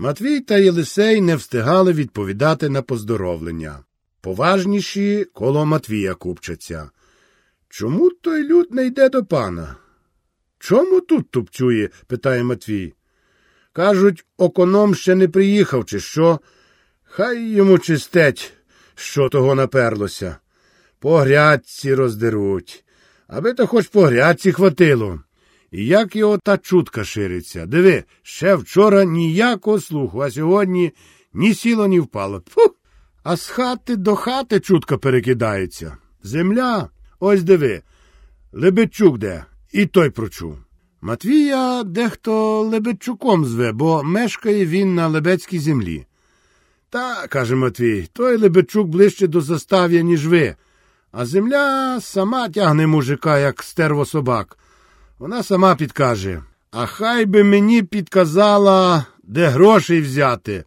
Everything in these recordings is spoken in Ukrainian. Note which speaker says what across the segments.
Speaker 1: Матвій та Єлисей не встигали відповідати на поздоровлення. Поважніші коло Матвія купчаться. Чому той люд не йде до пана? Чому тут тупцює? питає Матвій. Кажуть, оконом ще не приїхав, чи що? Хай йому чистять, що того наперлося. По грядці роздеруть, аби то хоч по грядці хватило. І як його та чутка шириться. Диви, ще вчора ніякого слуху, а сьогодні ні сіло, ні впало. Фу! А з хати до хати чутка перекидається. Земля, ось диви, Лебедчук де, і той прочув. Матвія дехто Лебедчуком зве, бо мешкає він на Лебедській землі. Та, каже Матвій, той Лебедчук ближче до застав'я, ніж ви, а земля сама тягне мужика, як стерво собак. Вона сама підкаже. А хай би мені підказала, де грошей взяти.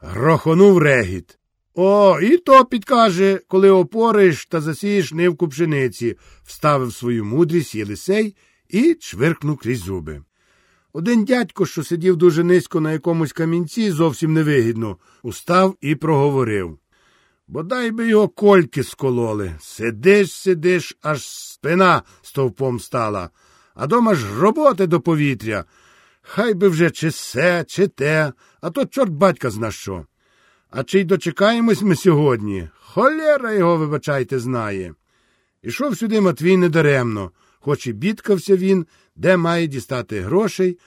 Speaker 1: Грохонув регіт. О, і то підкаже, коли опориш та засієш нивку пшениці, вставив свою мудрість Єлисей і чвиркнув крізь зуби. Один дядько, що сидів дуже низько на якомусь камінці, зовсім невигідно, устав і проговорив. Бодай би його кольки скололи. Сидиш, сидиш, аж спина стовпом стала, а дома ж роботи до повітря. Хай би вже чи се, чи те, а то чорт батька зна що. А чи й дочекаємось ми сьогодні? Холєра його, вибачайте, знає. Ішов сюди Матвій недаремно, хоч і бідкався він, де має дістати грошей,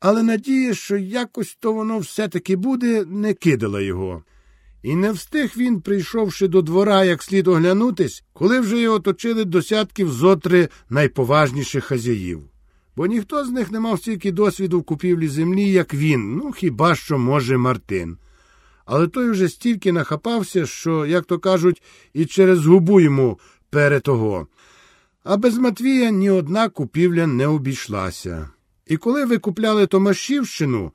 Speaker 1: але надія, що якось то воно все-таки буде, не кидала його. І не встиг він, прийшовши до двора, як слід оглянутись, коли вже його оточили десятків зотри найповажніших хазяїв. Бо ніхто з них не мав стільки досвіду в купівлі землі, як він, ну хіба що, може, Мартин. Але той уже стільки нахапався, що, як то кажуть, і через губу йому перетого. А без Матвія ні одна купівля не обійшлася. І коли викупляли Томашівщину,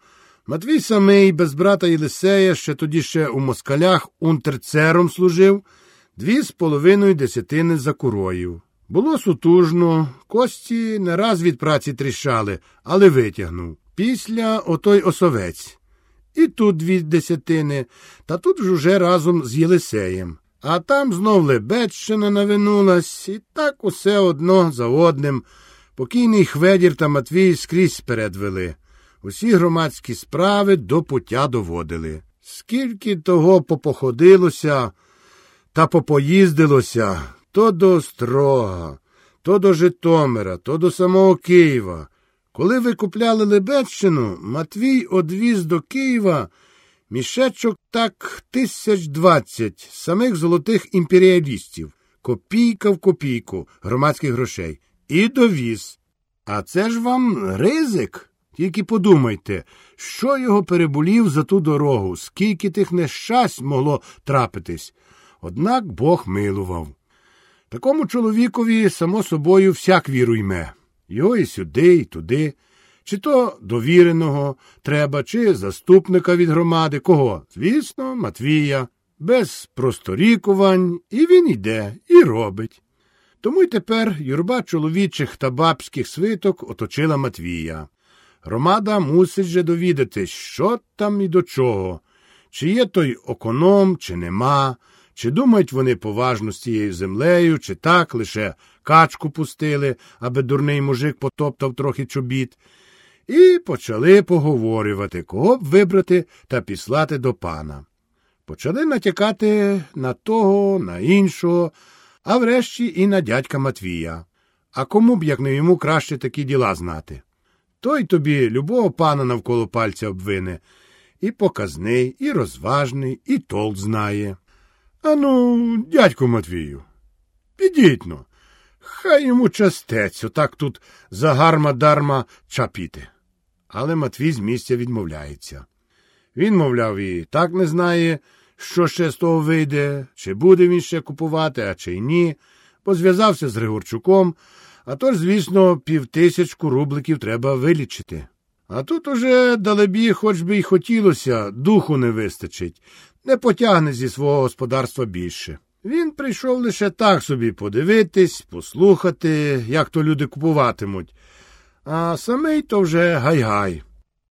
Speaker 1: Матвій самий, без брата Єлисея, ще тоді ще у москалях унтерцером служив, дві з половиною десятини за курою. Було сутужно, кості не раз від праці тріщали, але витягнув. Після отой осовець. І тут дві десятини, та тут ж уже разом з Єлисеєм. А там знов Лебедщина навинулась, і так усе одно за одним. Покійний Хведір та Матвій скрізь передвели. Усі громадські справи до пуття доводили. Скільки того попоходилося та попоїздилося то до Острога, то до Житомира, то до самого Києва. Коли викупляли Лебедщину, Матвій одвіз до Києва мішечок так тисяч двадцять самих золотих імперіалістів, копійка в копійку громадських грошей, і довіз. А це ж вам ризик. Тільки подумайте, що його переболів за ту дорогу, скільки тих нещасть могло трапитись. Однак Бог милував. Такому чоловікові, само собою, всяк віру йме. Його і сюди, і туди. Чи то довіреного треба, чи заступника від громади, кого? Звісно, Матвія, без просторікувань, і він йде, і робить. Тому й тепер юрба чоловічих та бабських свиток оточила Матвія. Громада мусить же довідатись, що там і до чого, чи є той оконом, чи нема, чи думають вони поважно з цією землею, чи так лише качку пустили, аби дурний мужик потоптав трохи чобіт, і почали поговорювати, кого б вибрати та післати до пана. Почали натякати на того, на іншого, а врешті і на дядька Матвія. А кому б, як не йому, краще такі діла знати? Той тобі любого пана навколо пальця обвине, і показний, і розважний, і толк знає. Ану, дядьку Матвію, підіть но, хай йому частець, отак тут загарма дарма чапіти. Але Матвій з місця відмовляється. Він, мовляв, і так не знає, що ще з того вийде, чи буде він ще купувати, а чи ні, бо зв'язався з Григорчуком, а то ж, звісно, півтисячку рубликів треба вилічити. А тут уже, далебі, хоч би й хотілося, духу не вистачить, не потягне зі свого господарства більше. Він прийшов лише так собі подивитись, послухати, як то люди купуватимуть, а самий то вже гай-гай.